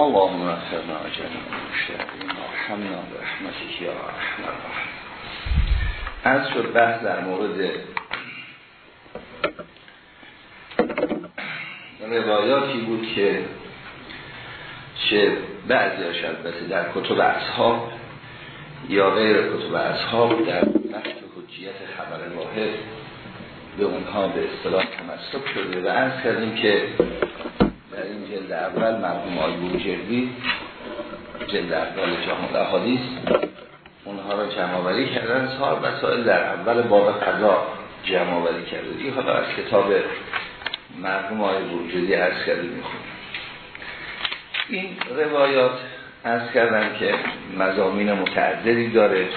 اللهم اغفرنا جميع المشتغلین وارحمنا برحمتك یا ارحم الراحمین از شد بحث در مورد روایاتی بود که چه بعضی البته در کتب اصحاب یا غیر کتب اصحاب در بحث حجیت خبر واحد به اونها به اصطلاح تمسک شده و عرض کردیم که جلد اول مرحوم آی بوجردی جلد اول جامعه احادیث اونها را جمع آوری کردن سال مسائل در اول باب قضا جمع آوری کرده این حالا از کتاب مرحوم آی بوجردی عرض کرده این روایات از کردن که مزامین متعددی داره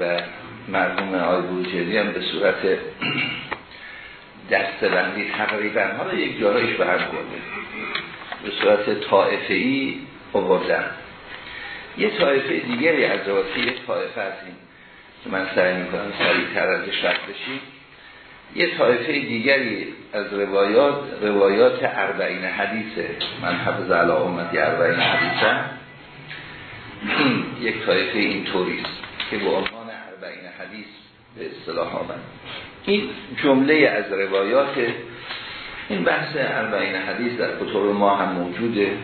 و مرحوم آی بوجردی هم به صورت دستبندی تقریبا حالا یک جارایش به هم کرده به صورت طائفه ای آوردن. یه طایفه دیگری از رواتی یه طایفه هستیم که من سعی می‌کنم سریعتر ازش رفت بشیم. یه طایفه دیگری از روایات روایات اربعین حدیثه من حفظ علا امتی اربعین حدیثه این یک طایفه این طوریست که به عنوان اربعین حدیث به اصطلاح آمد. این جمله از روایات این بحث اربعین حدیث در کتب ما هم موجوده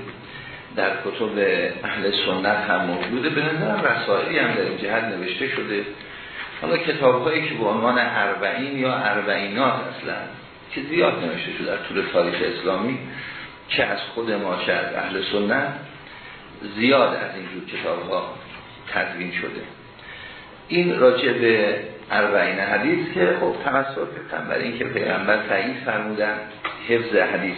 در کتب اهل سنت هم موجوده. به نظرم رسائلی هم در این جهت نوشته شده. حالا کتاب هایی که به عنوان اربعین یا اربعینات اصلا که زیاد نوشته شده در طول تاریخ اسلامی چه از خود ما چه از اهل سنت زیاد از اینجور کتاب ها تدوین شده. این راجع به اربعین حدیث که خب تمسک کردن برای اینکه پیغمبر تعیین فرمودن حفظ حدیث.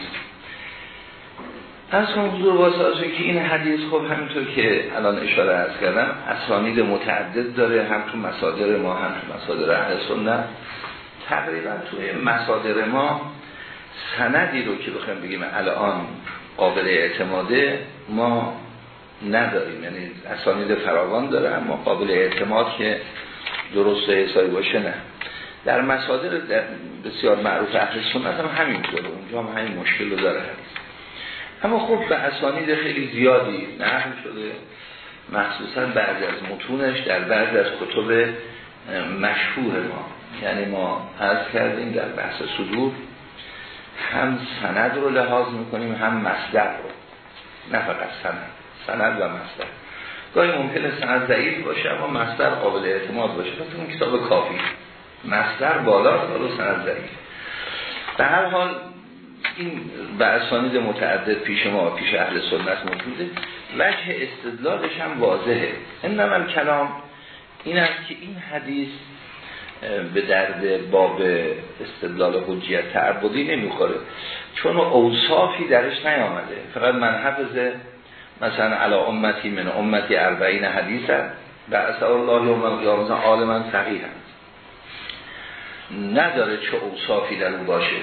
از کنم حضور واسه که این حدیث خب همینطور که الان اشاره از کردم اسانید متعدد داره هم تو مصادر ما هم تو مصادر اهل سنت. تقریبا توی مصادر ما سندی رو که بخوایم بگیم الان قابل اعتماده ما نداریم. یعنی اسانید فراوان داره اما قابل اعتماد که درست حسابی باشه نه. در مصادر بسیار معروف اهل سنت هم همینطوره. اونجا هم همین مشکل رو داره. اما خب به اسانید خیلی زیادی نقل شده. مخصوصا بعض از متونش در بعض از کتب مشهور ما. یعنی ما عرض کردیم در بحث صدور هم سند رو لحاظ می‌کنیم هم مصدر رو. نه فقط سند. سند و مصدر. گاهی ممکنه سند ضعیف باشه اما مصدر قابل اعتماد باشه. پس اون کتاب کافی. مصدر بالا و سند ضعیف. به هر حال این به اسانید متعدد پیش ما پیش اهل سنت موجوده. وجه استدلالش هم واضحه. این هم کلام این است که این حدیث به درد باب استدلال حجیت تعبدی نمی‌خوره. چون اوصافی درش نیامده. فقط من حفظه مثلا علا امتی من امتی اربعین حدیث به اصلا الله یوم القیامت عالما فقیه هست نداره چه اوصافی در اون باشه.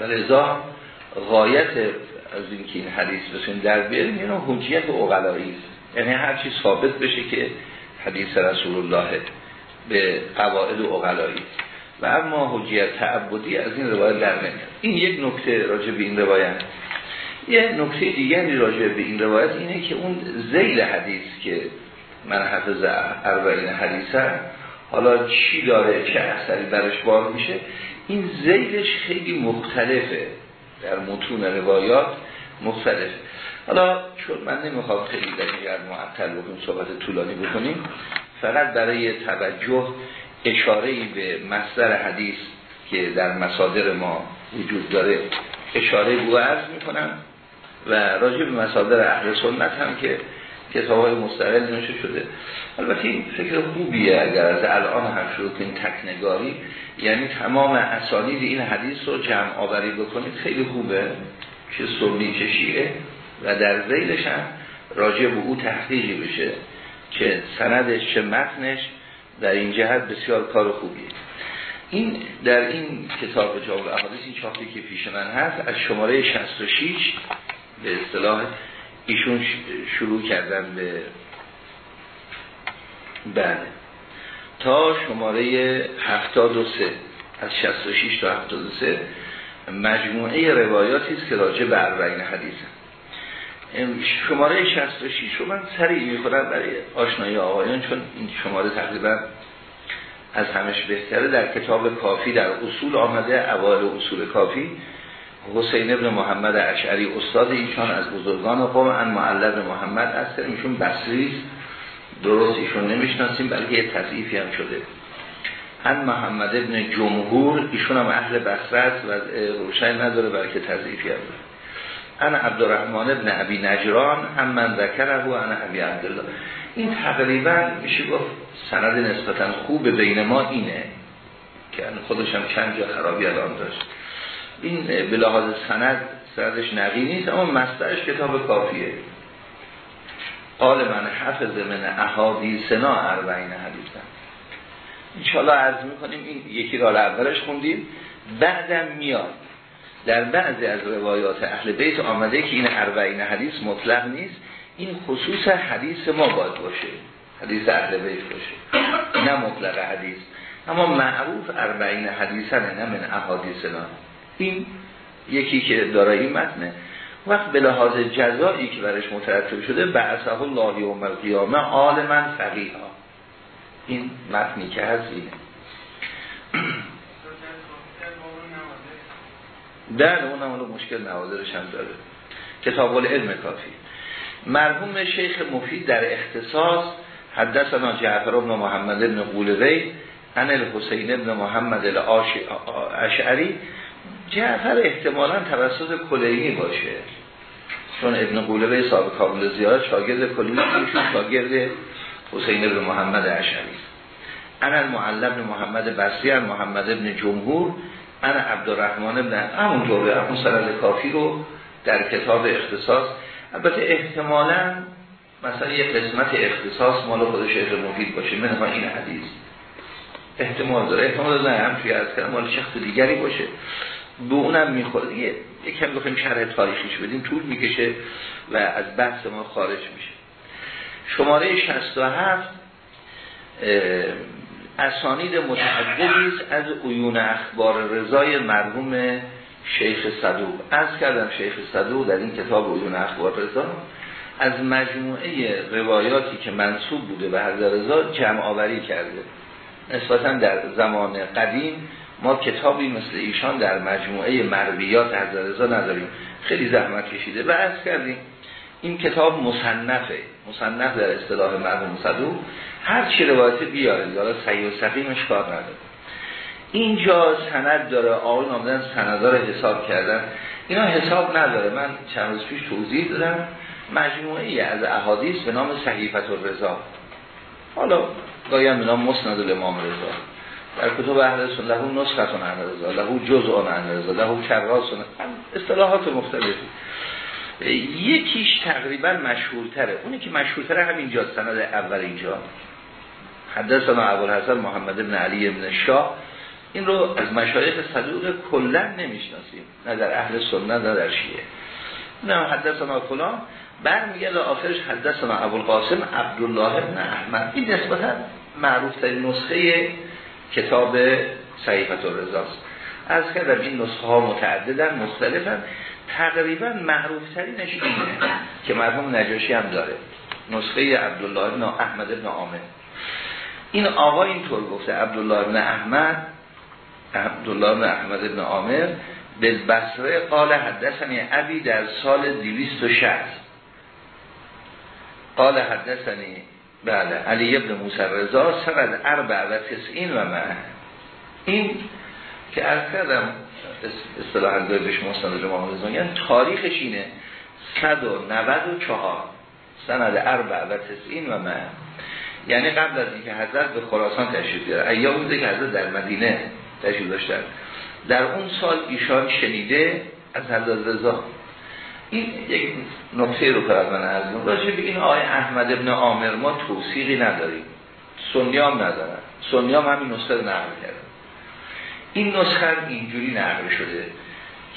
ازا غایت از اینکه این حدیث بسیم در بیاریم اینو حجیت اقلایی است. یعنی هر چی ثابت بشه که حدیث رسول الله به قواعد اقلایی و اما حجیت تعبدی از این روایت در نمیاد. این یک نکته راجع به این روایت. یه نکته دیگری راجع به این روایت اینه که اون زیل حدیث که من حفظ اربعین حدیثه حالا چی داره چه اثری برش بار میشه این زیلش خیلی مختلفه. در متون روایات مختلف. حالا چون من نمی‌خوام خیلی در این معطل بکنیم صحبت طولانی بکنیم فقط برای توجه اشاره به مصدر حدیث که در مصادر ما وجود داره اشاره بو عرض می‌کنم. و راجع به مصادر اهل سنت هم که کتاب های مستقل نوشته شده. البته این فکر خوبیه اگر از الان هم شروع کنید تکنگاری یعنی تمام اسانید این حدیث رو جمع آوری بکنید خیلی خوبه که سنی چه شیعه. و در زیلش هم راجع به او تحقیقی بشه که سندش چه متنش در این جهت بسیار کار خوبیه. این در این کتاب جواب احادیث این چاپی که پیش من هست از شماره 66 به اصطلاح ایشون شروع کردن به بله. تا شماره 73 از 66 تا 73 مجموعه روایاتی است که راجع به اربعین حدیث شماره 66 رو من سریع می‌کنم برای آشنایی آقایان چون این شماره تقریبا از همش بهتره. در کتاب کافی در اصول آمده اوائل اصول کافی. حسین ابن محمد اشعری استاد ایشان از بزرگان قوم ان معلب محمد است ایشون بصری درست ایشون نمی‌شناسیم بلکه یه تضعیفی هم شده. ان محمد ابن جمهور ایشون هم اهل بصره است و روشن نداره بلکه تضعیفی هم داره. انا عبدالرحمن ابن عبی نجران هم من ذکره و انا عبی عبدالله. این تقریبا میشه گفت سند نسبتا خوب بین ما اینه. که خودش هم چند جا خرابی الان داشت. این به لحاظ سند سندش نقی نیست اما مسترش کتاب کافیه. قال من حفظ من احادیثنا اربعین حدیثن انشاءالله عرض می‌کنیم این یکی را اولش خوندیم. بعدم میاد. در بعضی از روایات اهل بیت آمده که این اربعین حدیث مطلق نیست. این خصوص حدیث ما باید باشه. حدیث اهل بیت باشه. نه مطلق حدیث. اما معروف اربعین حدیثن نه من احادیثنا این یکی که داره این متنه. وقت به لحاظ جزایی که برش مترتب شده بعثه الله یوم القیامه عالما فقیها. این متنی که هست اینه. در اون مشکل نوازرش هم داره. کتاب علم کافی. مرحوم شیخ مفید در اختصاص حدثنا جعفر ابن محمد ابن قولوی ان الحسین ابن محمد الاشعری جعفر احتمالا توسط کلینی باشه. چون ابن قولوی صاحب کامل زیاد شاگرد کلینی شاگرد حسین ابن محمد اشعری انا المعلم محمد بصری محمد ابن جمهور انا عبدالرحمن ابن همونطور همون سند کافی رو در کتاب اختصاص. البته احتمالا مثلا یه قسمت اختصاص مال خود شیخ مفید باشه من این حدیث احتمال داره. احتمال داره هم توی از کردم مال شخص دیگری باشه. به اونم می‌خوره. یه یکم گفتیم شرح تاریخیش بدیم طول می‌کشه و از بحث ما خارج میشه. شماره 67 اسانید متعددی از عیون اخبار رضای مرحوم شیخ صدوق. از کردم شیخ صدوق در این کتاب عیون اخبار رضا. از مجموعه روایاتی که منصوب بوده به حضرت رضا جمع آوری کرده نسبتا در زمان قدیم ما کتابی مثل ایشان در مجموعه مرویات حضرت رضا نداریم. خیلی زحمت کشیده. و از کردیم این کتاب مصنفه. مصنف در اصطلاح مرحوم صدوق هر چی روایت بیاره حالا صحیح و سقیمش کار نداره. اینجا سند داره. آقای نامدن سندار حساب کردن. اینا حساب نداره. من چند روز پیش توضیح دادم. مجموعه ای از احادیث به نام صحیفت رضا حالا گایم به نام مسند الامام رضا. در کتب اهل سنت؟ له نسختون عن رضا له جزء عن رضا له کراس اصطلاحات مختلفی. یکیش تقریبا مشهورتره. اونی که مشهورتره همینجا سند اول اینجا. حدثنا ابوالحسن محمد بن علی بن شاه. این رو از مشایخ صدوق کلا نمی‌شناسیم. نه در اهل سنت نه در شیعه. نه حدثنا فلان. برمیگرده آخرش حدثنا ابوالقاسم عبدالله بن احمد. این نسبتا معروف ترین نسخه کتاب صحیفت الرزاست از کردم این نسخه ها متعددن مختلفن. تقریبا معروف ترینش اینه که مرحوم نجاشی هم داره. نسخه عبدالله بن احمد بن عامر. این آقا اینطور گفته عبدالله بن احمد عبدالله بن احمد بن عامر به بصره قال حدثنی عبی در سال 260 قال حدثنی بله علی ابن موسی رضا سند اربع و تسعین و من این که از کردم اصطلاحا بهش مستند رضا یعنی تاریخش اینه 194 سند اربع و تسعین و من یعنی قبل از اینکه حضرت به خراسان تشریف بیاره ایام بوده که حضرت در مدینه تشریف داشتن در اون سال ایشان شنیده از حضرت رضا. این یک نکته رو از من از راجع به این آقای احمد ابن عامر ما توصیقی نداریم. سنیام ندارن. سنیام همین نسخه رو نقل کردن. این نسخه اینجوری نقل شده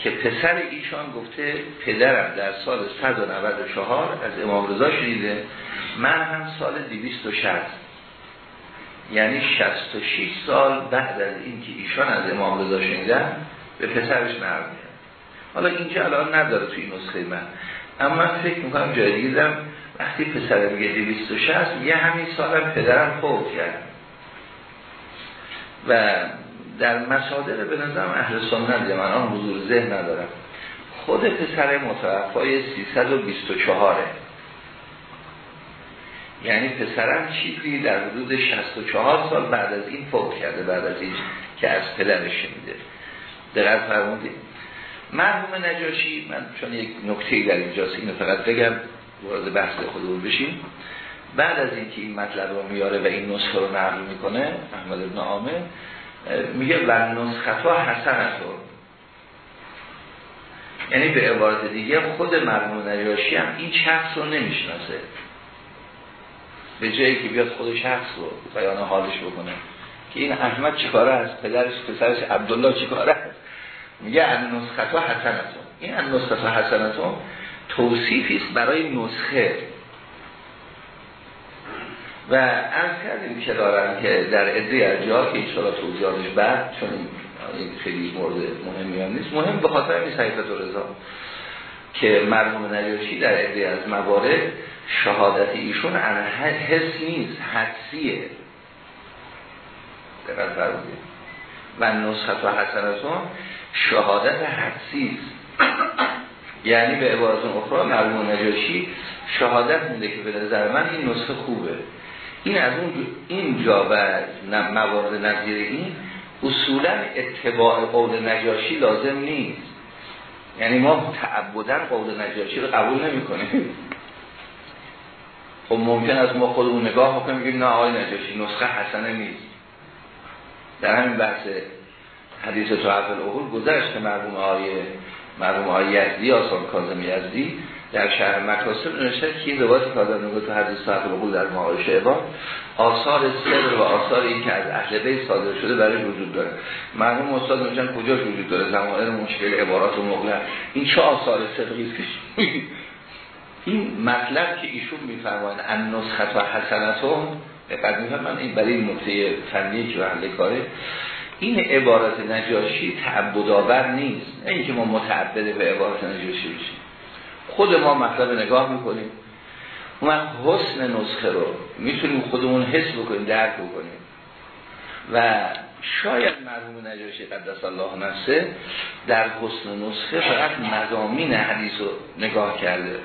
که پسر ایشان گفته پدرم در سال 194 از امام رضا شنیده من هم سال 260 یعنی 66 سال بعد از اینکه ایشان از امام رضا شنیدن به پسرش نقل حالا اینجا الان نداره توی نسخه من. اما فکر می‌کنم جای دیدم وقتی پسر میگه 260 یه همین سالم پدرم فوت کرد. و در مصادر به نظرم اهل سنت من آن حضور ذهن ندارم خود پسر متوفای 324 یعنی پسرم چیزی در حدود 64 سال بعد از این فوت کرده بعد از این که از پدرش شنیده. دقیق فرمودید؟ مرحوم نجاشی من چون یک نکته در اینجاست اینو فقط بگم وارد بحث خودمون بشیم. بعد از اینکه این مطلب رو میاره و این نسخه رو نقل می‌کنه احمد ابن عامر میگه و نسخه حسن یعنی به عبارت دیگه خود مرحوم نجاشی هم این شخص رو نمی‌شناسه. به جایی که بیاد خود شخص رو بیان حالش بکنه. که این احمد چیکاره است؟ پدرش پسرش عبدالله چیکاره میگه ان نسخه حسنتون این ان نسخه حسنتون توصیفی است برای نسخه. و از کردیم که دارن که در عده از جا که ایشالا توضیحاتش بعد چون این خیلی مورد مهمی هم نیست. مهم به خاطر این صحیفت و رضا که مرحوم نجاشی در عده از موارد شهادت ایشون حس نیست حدسیه. دقیق فرمودید. و نسخت و حسنتون شهادت حدسی یعنی به عبارت اخرى مرحوم نجاشی شهادت میده که به نظر من این نسخه خوبه. این از اون اینجا و موارد نظیر این اصولا اتباع قول نجاشی لازم نیست. یعنی ما تعبدن قول نجاشی رو قبول نمی کنیم خب ممکن است ما خودمون نگاه کنیم بگیم نه آقای نجاشی نسخه حسنه نیست. در همین بحث حدیث توحف الاغول گذشت که مرحوم آقای مرحوم آقای یزدی آسان کازم یزدی در شهر مکاسب نوشته که این روایت کازم نگاه تو حدیث توحف الاغول در معایشه شعبان آثار سر و آثار این که از اهل بیت صادر شده برای وجود داره. مرحوم استاد نوشتن کجاش وجود داره؟ زمائر مشکل عبارات و مغلق. این چه آثار صدقی است این مطلب که ایشون میفرمایند ان نسخت و حسنتون قد من این برای این نکته فنی که محل کاره این عبارت نجاشی تعبدآور نیست نه اینکه ما متعبد به عبارت نجاشی بشیم. خود ما مطلب نگاه می‌کنیم. اون حسن نسخه رو می‌تونیم خودمون حس بکنیم درک بکنیم. و شاید مرحوم نجاشی قدس الله نفسه در حسن نسخه فقط مزامین حدیث رو نگاه کرده.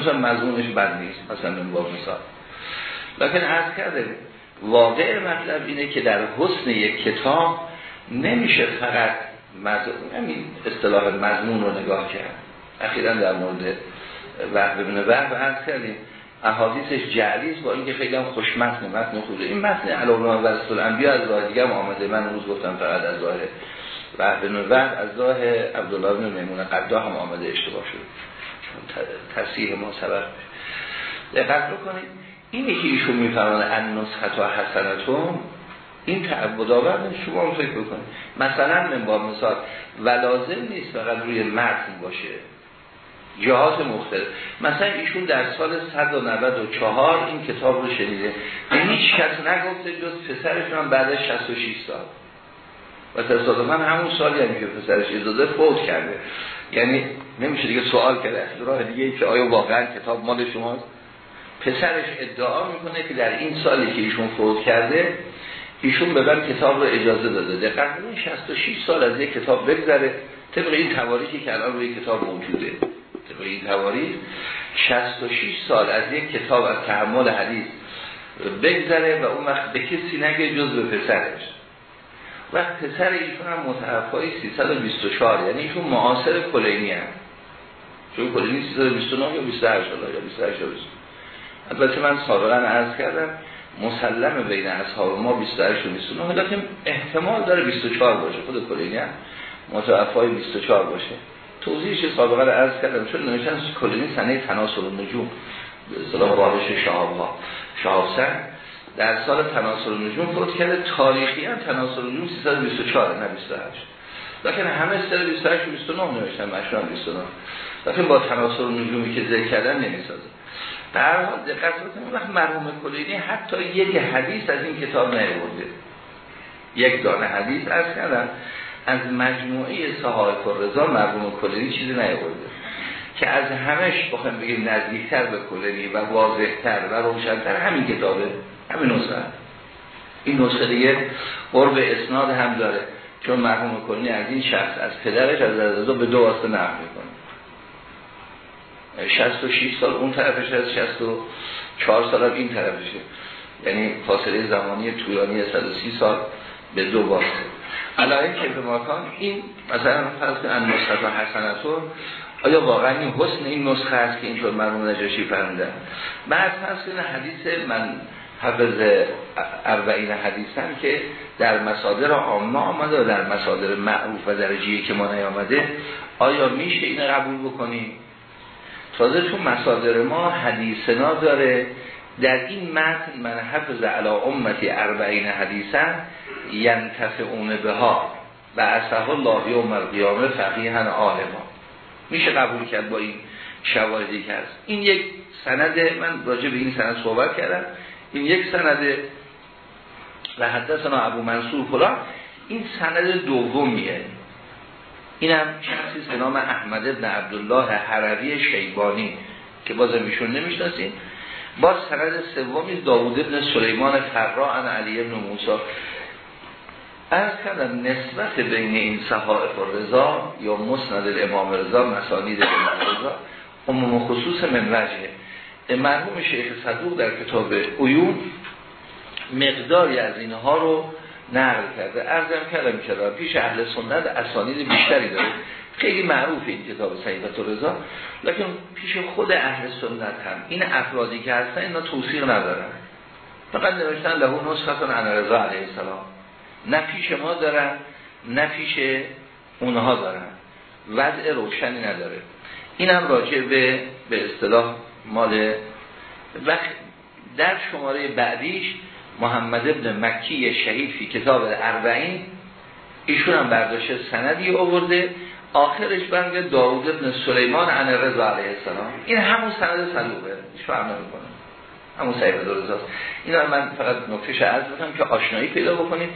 مثلا مضمونش بد نیست مثلا با مثال. لکن عرض کرده واقع مطلب اینه که در حسن یک کتاب نمیشه فقط همین اصطلاح مضمون رو نگاه کرد. اخیرا در مورد وقت ببینه وقت عرض کردیم. احادیثش جعلیز با اینکه خیلی هم خوشمتن متن خوبه این متن و رسول انبیا از راه دیگه آمده. من روز گفتم فقط از راه وقت بن از راه عبدالله بن میمون قدا هم آمده. اشتباه شد. تصحیح ما سبب. دقت بکنید. اینی که ایشون میفرمانه ان نسخت و حسنتون این تعبد آور شما رو فکر بکنید. مثلا من با مثال ولازم نیست فقط روی متن باشه. جهات مختلف. مثلا ایشون در سال 194 این کتاب رو شنیده. به هیچ کس نگفته جز پسرش من بعد 66 سال. و تصادفا همون سالی هم که پسرش اجازه فوت کرده. یعنی نمیشه دیگه سوال کرده راه دیگه که آیا واقعا کتاب مال شماست؟ پسرش ادعا می‌کنه که در این سالی که ایشون فوت کرده ایشون به من کتاب رو اجازه داده. دقیقا 66 سال از یک کتاب بگذره. طبق این تواریخی که الان روی کتاب موجوده. طبق این تواریخ 66 سال از یک کتاب از تحمل حدیث بگذره و اون وقت به کسی نگه جز به پسرش. و پسر ایشون هم متوفای 324 یعنی ایشون معاصر کلینی هم. چون کلینی 329 یا 28 یا 28 یا البته من سابقا عرض کردم مسلم بین اصحاب ما 28 و 29 لیکن احتمال داره 24 باشه خود کلینی هم متوفای 24 باشه. توضیحش سابقا عرض کردم چون نوشتن کلینی سنه تناسل نجوم به اصطلاح بارش شهاب ها شهاب سن در سال تناسل نجوم فوت کرده تاریخی هم تناسل نجوم 324 نه 28 لیکن همه سر 28 و 29 نوشتن مشروع 29 لیکن با تناسل نجومی که ذکر کردن نمی‌سازه. در حال دقت بکنید وقت مرحوم کلینی حتی یک حدیث از این کتاب نیورده یک دانه حدیث از کردن از مجموعه صحایف و رضا مرحوم کلینی چیزی نیاورده. که از همش بخوایم بگیم نزدیکتر به کلینی و واضحتر و روشنتر همین کتابه همین نسخه. این نسخه دیگه قرب اسناد هم داره چون مرحوم کلینی از این شخص از پدرش از رضا به دو واسطه نقل می‌کنه. 66 سال اون طرفش از 64 سال این طرفشه. یعنی فاصله زمانی طولانی 130 سال به دو واسطه علایه که به ماکان این مثلا فرض ان نسخه حسنتون آیا واقعا این حسن این نسخه است که اینطور مرمون نجاشی فرمودن؟ بعد این حدیث من حفظ اربعین حدیثن که در مسادر عامه آمده و در مسادر معروف و درجیه که ما نیامده آیا میشه این قبول بکنیم تازه تو مسادر ما حدیثنا داره. در این متن من حفظ علا امتی اربعین حدیثن ینتفعون به ها و اصحاب الله یوم القیامه فقیهن آلما میشه قبول کرد با این شواهدی که هست. این یک سند من راجع به این سند صحبت کردم. این یک سند و حدثنا ابو منصور فلان. این سند دومیه. اینم شخصی به نام احمد ابن عبدالله حروی شیبانی که بازم ایشون نمی‌شناسیم با سند سومی داوود ابن سلیمان فرا ان علی ابن موسی. از کردم نسبت بین این صحائف رضا یا مسند امام رضا مسانید امام رضا عموم خصوص من وجه مرحوم شیخ صدوق در کتاب عیون مقداری از اینها رو نقل کرده. ارزم کردم که پیش اهل سنت اسانید بیشتری داره. خیلی معروف این کتاب سعیدت و رضا. لیکن پیش خود اهل سنت هم این افرادی که هستن اینا توصیق ندارن. فقط نوشتن لهو نسختون عن رضا علیه السلام. نه پیش ما دارن نه پیش اونها دارن. وضع روشنی نداره. اینم راجع به به اصطلاح مال وقت. در شماره بعدیش محمد ابن مکی شهید فی کتاب اربعین ایشون هم برداشته سندی آورده. آخرش برمیگه داوود ابن سلیمان عن رضا علیه السلام. این همون سند صدوقه. فرق نمی‌کنه. همون سعید رضاست این من فقط نکتهش عرض بکنم که آشنایی پیدا بکنید.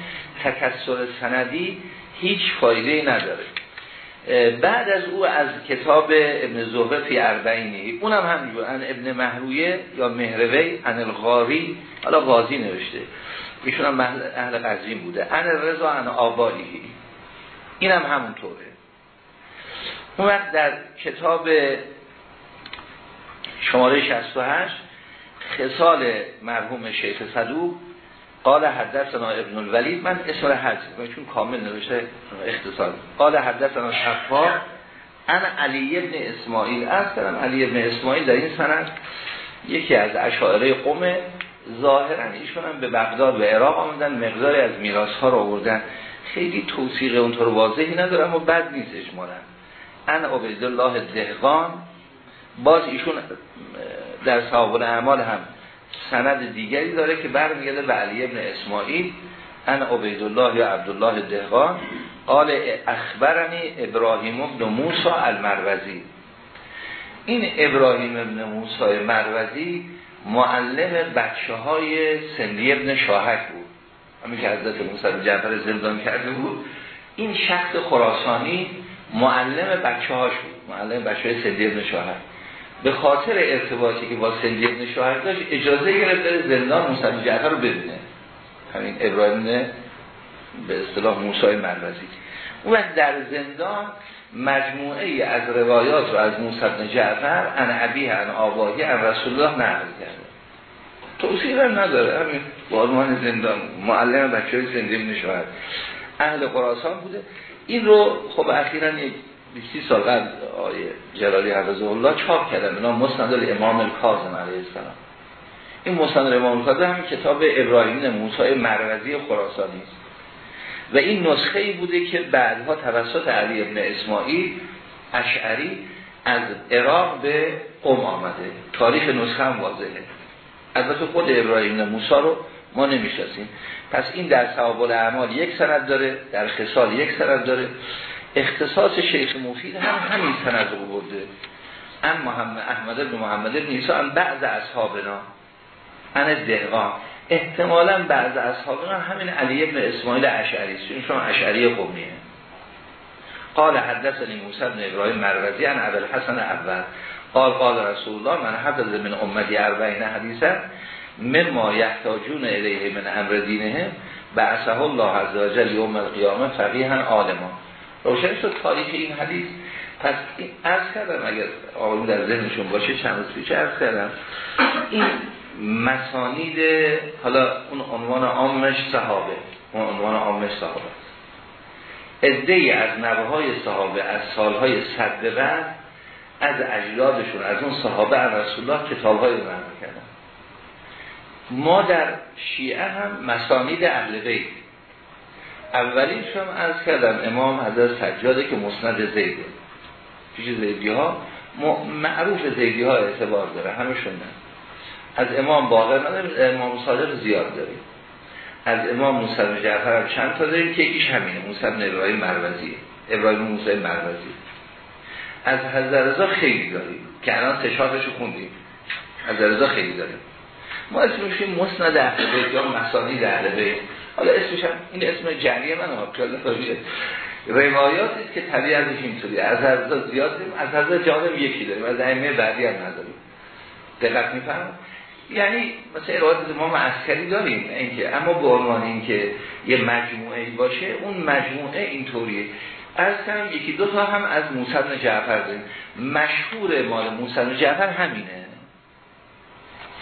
تکسر سندی هیچ فایده نداره. بعد از او از کتاب ابن زهره فی اربعینی اونم همینجور ان ابن محرویه یا مهروی ان الغاری حالا غازی نوشته. ایشون هم اهل قزوین بوده. ان رضا ان آبایی اینم همونطوره. اون وقت در کتاب شماره 68 خصال مرحوم شیخ صدوق قال حدثنا ابن الولید من اسم حج چون کامل نوشته اختصار. قال حدثنا شفا ان علی ابن اسماعیل. از کردم علی ابن اسماعیل در این سند یکی از اشاعره قوم ظاهرا ایشون به بغداد و عراق آمدن مقداری از میراث ها رو آوردن. خیلی توصیق اونطور واضحی نداره اما بد نیست اجمالا ان عبیدالله دهقان باز ایشون در صحابه اعمال هم سند دیگری داره که برمیگرده به علی ابن اسماعیل ان عبیدالله یا عبدالله دهقان قال اخبرنی ابراهیم ابن موسی المروزی. این ابراهیم ابن موسی مروزی معلم بچه های سندی ابن شاهک بود. همین که حضرت موسی جعفر زندان کرده بود. این شخص خراسانی معلم بچه هاش بود. معلم بچه های سندی ابن شاهک. به خاطر ارتباطی که با سندی ابن شاهر داشت اجازه گرفت در زندان موسی جعفر رو ببینه. همین ابراهیم به اصطلاح موسی مروزی. وقت در زندان مجموعه از روایات رو از موسی بن جعفر ان عبیه ان آباهی ان رسول الله نقل کرده. توصیل هم نداره همین بازمان زندان معلم بچه های زندگی نشوهد اهل قراسان بوده. این رو خب اخیرا یک 20 سال قبل آیه جلالی حفظه الله چاپ کردن نام مسند الامام الکاظم علیه السلام. این مسند الامام الکاظم هم کتاب ابراهیم موسی مروزی خراسانی است. و این نسخه ای بوده که بعدها توسط علی ابن اسماعیل اشعری از عراق به قم آمده. تاریخ نسخه هم واضحه. البته خود ابراهیم موسی رو ما نمی‌شناسیم. پس این در ثواب الاعمال یک سند داره در خصال یک سند داره. اختصاص شیخ مفید هم همین سند رو برده. ام محمد احمد بن محمد بن عیسی هم بعض اصحابنا. ان دهقان. احتمالا بعض اصحابنا همین علی ابن اسماعیل اشعری است. چون شما اشعری قومیه قال حدثنی موسی بن ابراهیم مروزی ابو الحسن اول. قال قال رسول الله من حدث من امتی اربعین حدیثا مما یحتاجون الیه من امر دینه بعثه الله عز وجل یوم القیامه فقیها عالما. روشن شد تاریخ این حدیث. پس این عرض کردم اگر آقایون در ذهنشون باشه چند روز پیش عرض کردم. این مسانید حالا اون عنوان عامش صحابه. اون عنوان عامش صحابه. ادهی از نوه صحابه از سالهای صد بعد از اجدادشون از اون صحابه از رسول الله کتاب های کردن. ما در شیعه هم مسانید اهل بیت. اولین هم از کردم امام حضرت سجاده که مسند زیده پیش زیدی ها معروف زیدی ها اعتبار داره همشون نه. از امام باقر نداریم امام صادق زیاد داریم. از امام موسی جعفر چند تا داریم که یکیش همینه موسی بن ابراهیم مروزی ابراهیم موسی مروزی از حضرت رضا خیلی داریم که الان تشاهدشو خوندیم. از رضا خیلی داریم. ما اسمش مسند اهل یا مسانی اهل بیت. حالا اسمش هم این اسم جنگی من ها که روایاتی که طبیعتش اینطوری از حضرت زیاد داریم از حضرت جانب یکی داریم از ائمه بعدی هم نداریم. دقت میفهم یعنی مثلا روایت ما عسکری داریم اینکه اما به عنوان اینکه یه مجموعه باشه اون مجموعه اینطوریه. از کم یکی دو تا هم از موسی جعفر داریم. مشهور مال موسی جعفر همینه.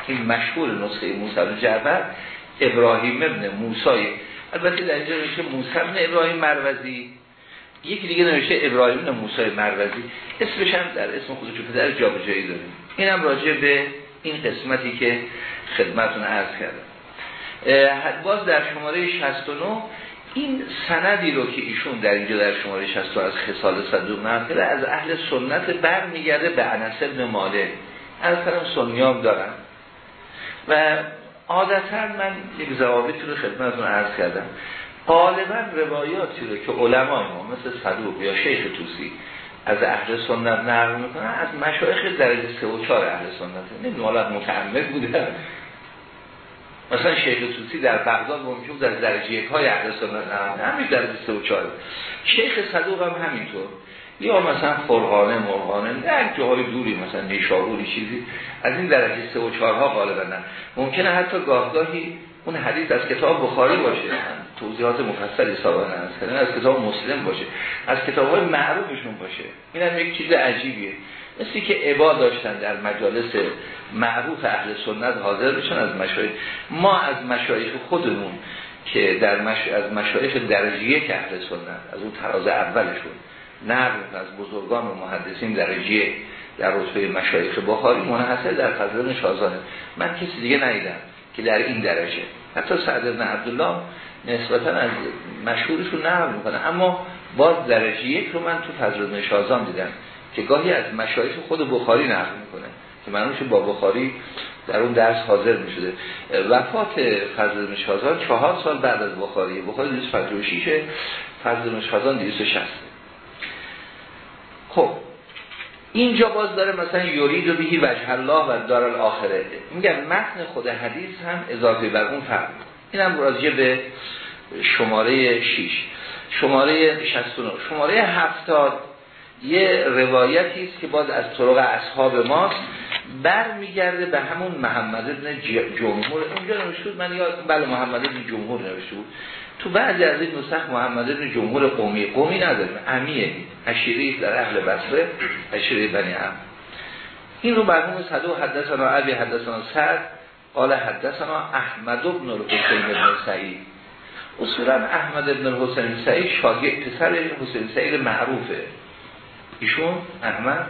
این مشهور نسخه موسی جعفر. ابراهیم ابن موسی البته در اینجا نوشته موسی بن ابراهیم مروزی. یکی دیگه نوشته ابراهیم بن موسی مروزی. اسمش هم در اسم خودش پدر جابجایی داریم. اینم راجع به این قسمتی که خدمتون عرض کردم. باز در شماره 69 این سندی رو که ایشون در اینجا در شماره 60 از خصال صدوق نقل از اهل سنت بر میگرده به انس ابن ماله از سنیام دارن. و عادتا من یک ضوابطی رو خدمتتون عرض کردم. غالبا روایاتی رو که علمای ما مثل صدوق یا شیخ توسی از اهل سنت نقل می‌کنن از مشایخ درجه سه و چهار اهل سنت. نمی‌دونم متعمد بوده مثلا شیخ توسی در بغداد ممکن در درجه یک های اهل سنت نقل همین درجه سه و چهار. شیخ صدوق هم همینطور. یا مثلا فرغانه مرغانه در جاهای دوری مثلا نیشابوری چیزی. از این درجه سه و چهارها غالبا نه. ممکنه حتی گاهگاهی اون حدیث از کتاب بخاری باشه. توضیحات مفصلی سابقا از از کتاب مسلم باشه. از کتاب های معروفشون باشه. این هم یک چیز عجیبیه. مثلی که عبا داشتن در مجالس معروف اهل سنت حاضر بشن از مشایخ. ما از مشایخ خودمون که در مش... از مشایخ درجیه که اهل سنت از اون تراز اولشون. نقل از بزرگان و محدثین درجیه در رتبه مشایخ بخاری منحصر در فضل شازانه من کسی دیگه ندیدم که در این درجه. حتی سعد بن عبدالله نسبتا از مشهورشون نقل می‌کنه. اما باز درجه یک رو من تو فضل شازان دیدم که گاهی از مشایخ خود بخاری نقل می‌کنه. که منوش با بخاری در اون درس حاضر می شده وفات فضل مشازان چهار سال بعد از بخاری. بخاری 256 فضل مشازان 260 خب اینجا باز داره مثلا یورید و بهی وجه الله و دار الاخره میگن متن خود حدیث هم اضافه بر اون فرق. اینم راجع به شماره 6 شماره 69 شماره 70 یه روایتی است که باز از طرق اصحاب ماست. برمیگرده به همون محمد ابن جمهور. اونجا نوشته من یاد بله محمد ابن جمهور نوشته بود. تو بعضی از این نسخ محمد ابن جمهور قومی قومی نداریم امیه اشیری در اهل بصره اشیری بنی هم این رو برمون صدو حدثنا عبی حدثنا سعد قال حدثنا احمد ابن الحسین ابن سعید. اصولا احمد ابن الحسین سعید شاگرد پسر حسین سعید معروفه. ایشون احمد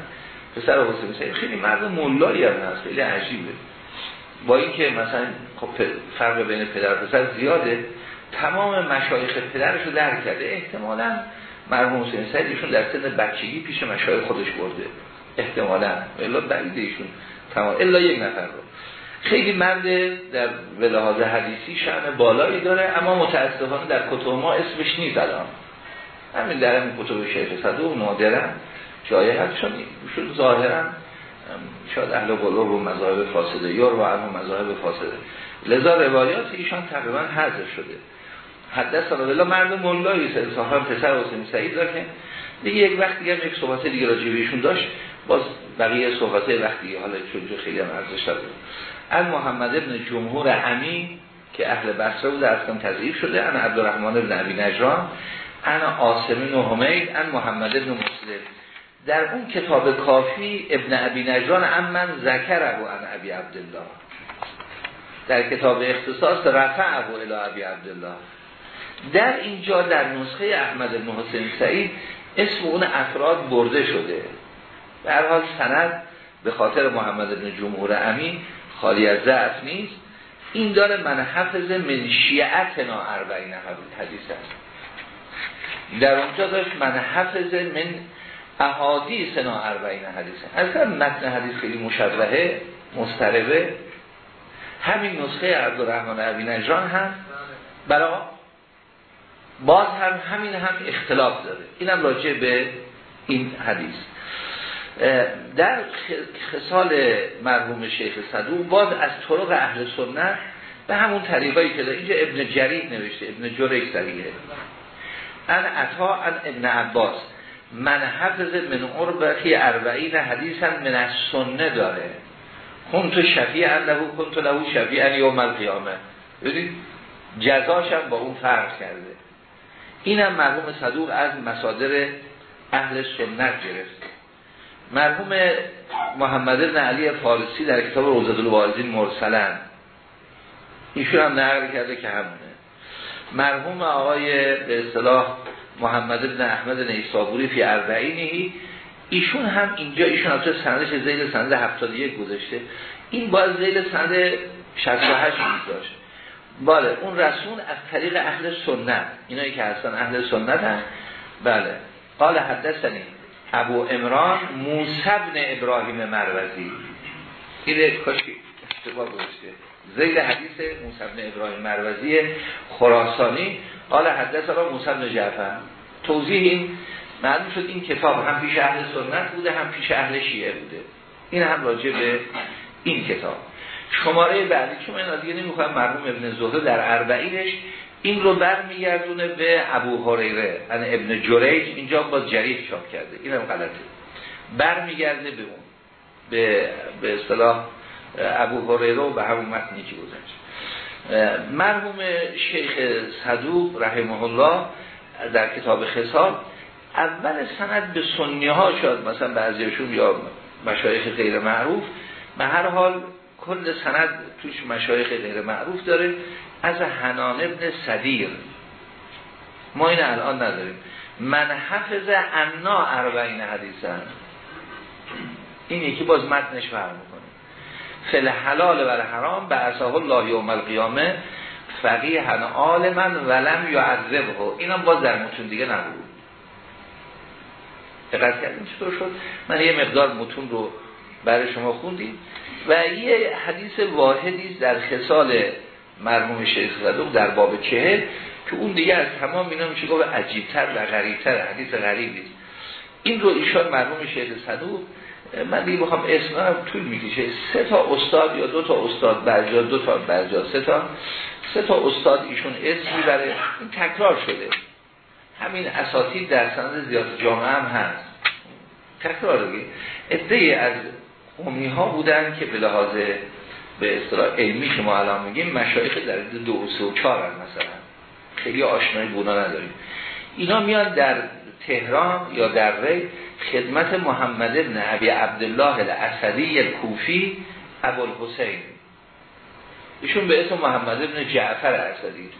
پسر حسین سعید خیلی مرد مولایی هم هست خیلی عجیبه. با اینکه مثلا خب فرق بین پدر پسر زیاده تمام مشایخ پدرش رو درک کرده. احتمالا مرحوم حسین سعید ایشون در سن بچگی پیش مشایخ خودش برده. احتمالا. الا بعید ایشون. تمام. الا یک نفر رو. خیلی مرد در ولحاظ حدیثی شأن بالایی داره اما متاسفانه در کتب ما اسمش نیست الان. همین در این کتب شیخ صدوق نادرن. جای هستشون شد ظاهرا شاید اهل قلوب و مذاهب فاسده یا و اهل مذاهب فاسده. لذا روایات ایشان تقریبا حذف شده. حدث الله مرد مولایی صاحب پسر حسین سعید داره دیگه یک وقت دیگه یک صحبت دیگه راجع بهشون داشت. باز بقیه صحبت وقتی حالا چون خیلی هم ارزش داره از محمد ابن جمهور عمی که اهل بصره بود اصلا تضعیف شده. انا عبدالرحمن ابن عبی نجران انا آسمین و حمید ان محمد ابن مسلم. در اون کتاب کافی ابن عبی نجران امن ذکر ابو ان عبی عبدالله. در کتاب اختصاص رفع ابو الى عبی عبدالله. در اینجا در نسخه احمد بن حسین سعید اسم اون افراد برده شده. در حال سند به خاطر محمد بن جمهور امین خالی از ضعف نیست. این داره من حفظ من شیعتنا اربعین حدیث هست در اونجا داشت من حفظ من احادیث حدیث. اصلا متن حدیث خیلی مشبهه مستربه همین نسخه عبدالرحمن عبی نجران هم برای باز هم همین هم اختلاف داره. اینم راجع به این حدیث. در خصال مرحوم شیخ صدوق باز از طرق اهل سنت به همون طریقایی که اینجا ابن جرید نوشته ابن جریک دلیه ان عطا ان ابن عباس. من حفظ من عربقی اربعین حدیثا من از سنه داره. کنتو شفیع لهو کنتو لهو شفیع یوم القیامه. ببینید جزاشم با اون فرق کرده. اینم مرحوم صدوق از مصادر اهل سنت گرفت. مرحوم محمد بن علی فارسی در کتاب روزد الوارزین مرسلن. ایشون هم نقل کرده که همونه. مرحوم آقای به اصطلاح محمد بن احمد نیسابوری فی اربعینی ایشون هم اینجا ایشون هم سندش زیل سند 71 گذاشته این باید زیل سند 68 داشت بله اون رسول از طریق اهل سنت اینایی که هستن اهل سنت هم بله. قال حدثنی ابو امران موسبن ابراهیم مروزی. این کاشی اشتباه گذاشته. زیل حدیث موسبن ابراهیم مروزی خراسانی. قال حدثنا موسبن جعفر. توضیح این معلوم شد این کتاب هم پیش اهل سنت بوده هم پیش اهل شیعه بوده. این هم راجع به این کتاب. شماره بعدی چون من دیگه نمی‌خوام مرحوم ابن زهره در اربعینش این رو برمیگردونه به ابو هریره ان ابن جریج اینجا با جریف چاپ کرده. این هم غلطه. برمیگرده به اون به به اصطلاح ابو هریره و به همون متنی که گذشت. مرحوم شیخ صدوق رحمه الله در کتاب خصال اول سند به سنی ها شد مثلا بعضیشون یا مشایخ غیر معروف به هر حال کل سند توش مشایخ غیر معروف داره از هنان ابن صدیر. ما این الان نداریم. من حفظ انا اربعین حدیثن این یکی باز متنش فرق فل حلال و حرام به اصحاب الله یوم القیامه فقیه من ولم یعذبه. اینم باز در متون دیگه نبود. دقت کردیم چطور شد؟ من یه مقدار متون رو برای شما خوندیم و یه حدیث واحدی در خصال مرحوم شیخ صدوق در باب چهل که اون دیگه از تمام اینا میشه گفت عجیبتر و غریبتر حدیث غریبی. این رو ایشان مرحوم شیخ صدوق من دیگه بخوام اسم طول می‌کشه. سه تا استاد یا دو تا استاد برجا دو تا برجا سه تا سه تا استاد ایشون اسم می‌بره. این تکرار شده. همین اساتید در سند زیاد جامعه هم هست. تکرار دیگه. ادهی از قومی ها بودن که به لحاظ به اصطلاح علمی که ما الان میگیم مشایخ در دو و سه و چهار مثلا. خیلی آشنایی بودا نداریم. اینا میان در تهران یا در ری خدمت محمد ابن عبی عبدالله الاسدی کوفی ابوالحسین. ایشون به اسم محمد ابن جعفر اسدی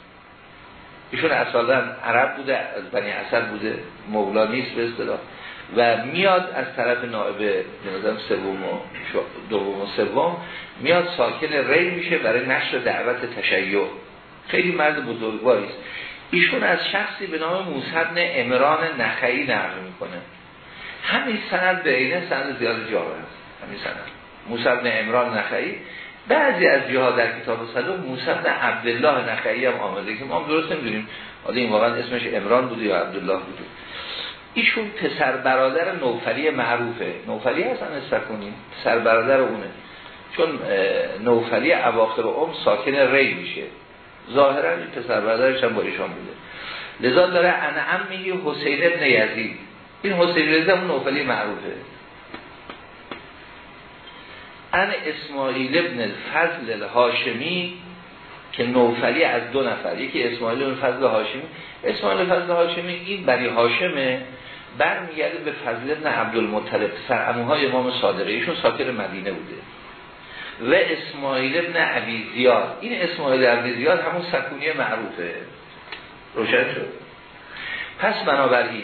ایشون اصلا عرب بوده از بنی اسد بوده مولا نیست به اصطلاح. و میاد از طرف نائب نظام سوم و دوم و سوم میاد ساکن ری میشه برای نشر دعوت تشیع. خیلی مرد بزرگواری است. ایشون از شخصی به نام موسی بن امران نخعی نقل می‌کنه. همین سند به اینه سند زیاد جاوه است همین سند. موسی بن امران نخعی. بعضی از جاها در کتاب صدوق موسی بن عبدالله نخعی هم آمده که ما درست نمی‌دونیم. حالا این واقعا اسمش امران بوده یا عبدالله بوده ایشون پسر برادر نوفلی معروفه. نوفلی هستن استکنیم پسر برادر اونه. چون نوفلی اواخر عمر ساکن ری میشه. ظاهرا پسر برادرش هم با ایشان بوده. لذا داره انا امیه حسین ابن یزید. این حسین رضا اون نوفلی معروفه. ان اسماعیل ابن الفضل الهاشمی که نوفلی از دو نفر یکی اسماعیل ابن فضل هاشمی اسماعیل فضل هاشمی این بری هاشمه برمیگرده به فضل ابن عبدالمطلب سر اموهای امام صادقه. ایشون ساکر مدینه بوده. و اسماعیل ابن عبی زیاد. این اسماعیل عبی زیاد همون سکونی معروفه. روشن شد. پس بنابراین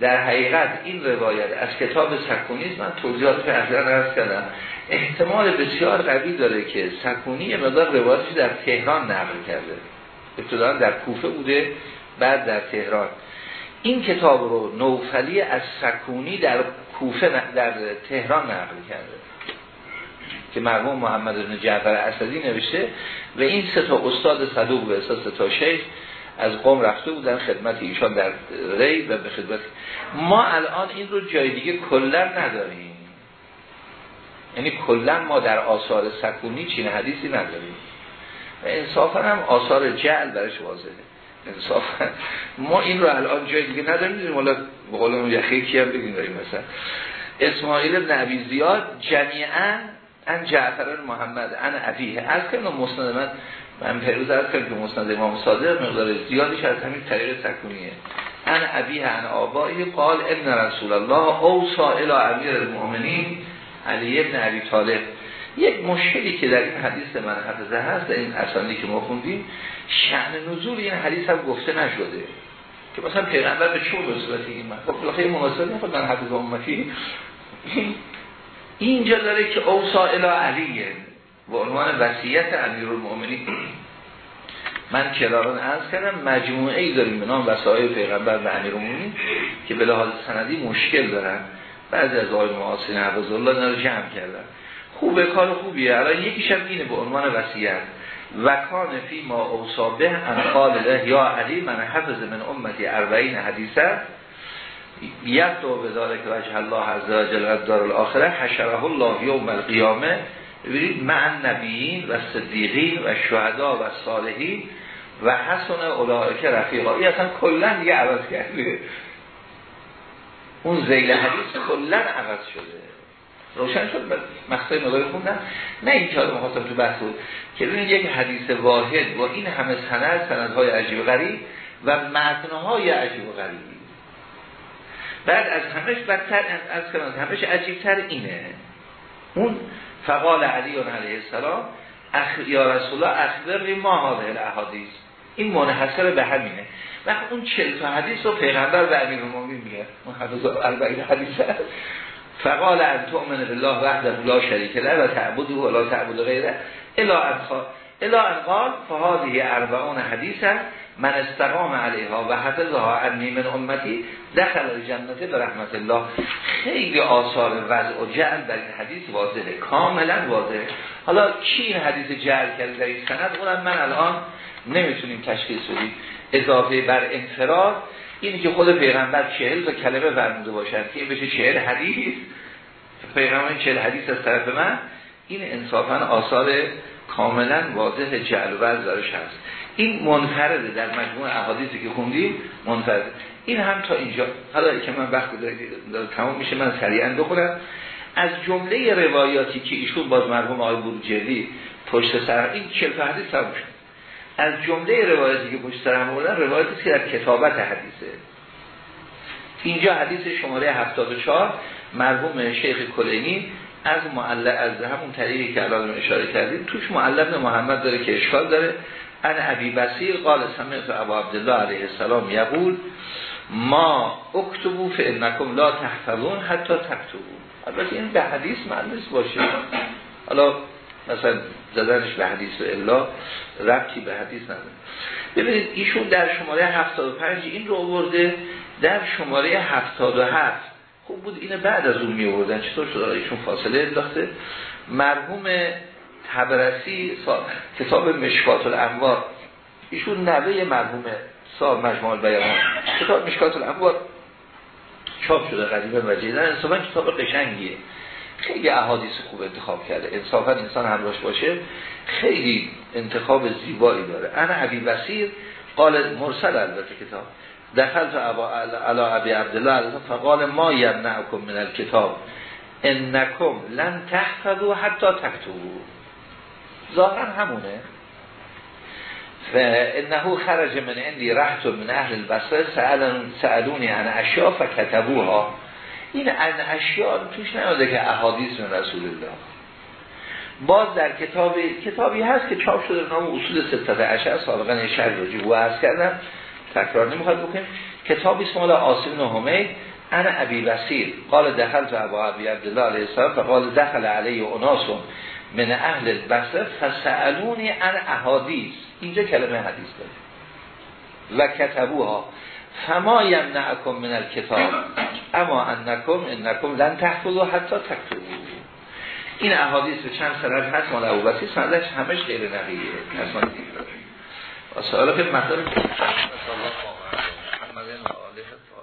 در حقیقت این روایت از کتاب سکونی من توضیحات اصلا عرض کردم. احتمال بسیار قوی داره که سکونی مقدار روایتش در تهران نقل کرده. ابتدا در کوفه بوده بعد در تهران. این کتاب رو نوفلی از سکونی در کوفه در تهران نقل کرده. که مرحوم محمد بن جعفر اسدی نوشته. و این سه تا استاد صدوق به اساس تا شیخ از قوم رفته بودن خدمت ایشان در ری و به خدمت ما الان این رو جای دیگه کلا نداریم. یعنی کلا ما در آثار سکونی چین حدیثی نداریم. انصافا هم آثار جعل برش واضحه. انصافا ما این رو الان جای دیگه نداریم می‌دونیم حالا به قول اون یخی کی هم بگیم داریم مثلا. اسماعیل ابن عبی زیاد جمیعا ان جعفر محمد ان عبیه از که مسند من من پیروز از که مسند امام صادق مقدار زیادیش از همین طریق سکونیه ان عبیه ان آبایی قال ابن رسول الله او سائل امیر المؤمنین علی ابن عبی طالب. یک مشکلی که در این حدیث من حفظه هست در این اسانی که ما خوندیم شعن نزول این حدیث هم گفته نشده. که مثلا پیغمبر به چون به صورتی این من خب خیلی مناسب نخود من حفظ امتی. اینجا داره که اوسا الى علیه. و عنوان وسیعت امیر المؤمنین من کراران عرض کردم مجموعه ای داریم به نام وسایل پیغمبر و امیر المؤمنین که به لحاظ سندی مشکل دارن. بعضی از آقای معاصرین حفظ الله رو جمع کردن. خوبه کار خوبیه. الان یکیش هم اینه به عنوان وصیت. و کان فی ما اوصابه ان قال یا علی من حفظ من امتی اربعین حدیثه. یک دو بذاره که وجه الله عز و جل دار الاخره حشره الله یوم القیامه. ببینید مع نبیین و صدیقین و شهدا و صالحین و حسن اولئک رفیقا. این اصلا کلا دیگه عوض کرده. اون زیل حدیث کلا عوض شده. روشن شد مقصد مقداری خوندم نه این که مخواستم تو بحث بود که ببینید یک حدیث واحد با این همه سند سندهای عجیب غریب و متنهای عجیب غریب. بعد از همش بدتر از همش عجیبتر اینه. اون فقال علی علیه السلام اخ یا رسول الله اخبر ما هذه الاحادیث. این منحصر به همینه. وقت اون چل تا حدیث رو پیغمبر به امیر المومنین میگه. حدیث البعین حدیث هست. فقال ان تؤمن بالله وحده لا شریک له و تعبده و لا تعبد غیره الا الا ان قال فهذه اربعون حدیثا من استقام علیها و حفظها عنی من امتی دخل الجنت به رحمت الله. خیلی آثار وضع و جعل در این حدیث واضحه کاملا واضحه. حالا کی این حدیث جعل کرده در این سند؟ اونم من الان نمی‌تونیم تشخیص بدیم. اضافه بر انفراد اینی که خود پیغمبر چهل و کلمه فرموده باشد که بشه چهل حدیث. پیغمبر چهل حدیث از طرف من. این انصافا آثار کاملا واضح جعل و دارش هست این منفرده در مجموع احادیثی که خوندیم منفرده. این هم تا اینجا. حالا که من وقت تمام میشه من سریعا بخونم. از جمله روایاتی که ایشون باز مرحوم آقای بروجردی پشت سر این چه حدیث تموم شد. از جمله روایاتی که پشت سر هم بودن روایاتی که در کتابت حدیثه. اینجا حدیث شماره 74 مرحوم شیخ کلینی از معلق از همون طریقی که الان اشاره کردیم توش معلق محمد داره که اشکال داره. ان ابی بسیر قال سمعت ابو عبدالله علیه السلام یقول ما اکتبو فانکم لا تحفظون حتی تکتبون البته این به حدیث معنیس باشه. حالا مثلا زدنش به حدیث و الا ربطی به حدیث نداره. ببینید ایشون در شماره 75 این رو آورده در شماره 77 خوب بود اینه بعد از اون می آوردن چطور شده ایشون فاصله انداخته. مرحوم تبرسی کتاب مشکات الانوار ایشون نوه مرحوم صاحب مجموع بیان کتاب مشکات الانوار چاپ شده قدیمه و جیدن انصافا کتاب قشنگیه. خیلی احادیث خوب انتخاب کرده. انصافا انسان همراش باشه خیلی انتخاب زیبایی داره. انا عبی بسیر قال مرسل البته کتاب. دخلت علا عبی عبدالله فقال ما یمنعکم من الکتاب. انکم لن تحفظو حتی تکتبو ظاهرا همونه. فانه خرج من عندي رحت من اهل البصره سألون سألونی عن اشیاء فکتبوها این عن اشیاء توش نمیده که احادیث من رسول الله. باز در کتاب کتابی هست که چاپ شده نام اصول ستت اشعر سابقا شرح راجی و عرض کردم. تکرار نمی‌خواد بکنیم. کتابی اسم مال عاصم نهمه انا ابی وسیل قال دخل تو ابا ابی عبدالله علیه السلام فقال دخل علیه اناسون من اهل البصره فسألونی ان احادیث. اینجا کلمه حدیث داره. و کتبوها. فما یمنعکم من الکتاب. اما انکم انکم لن تحفظوا حتی تکتبو این احادیث به چند سند هست؟ مال ابو بسی سندش همش غیر نقیه. کسان دیگه و سوالا که مطلب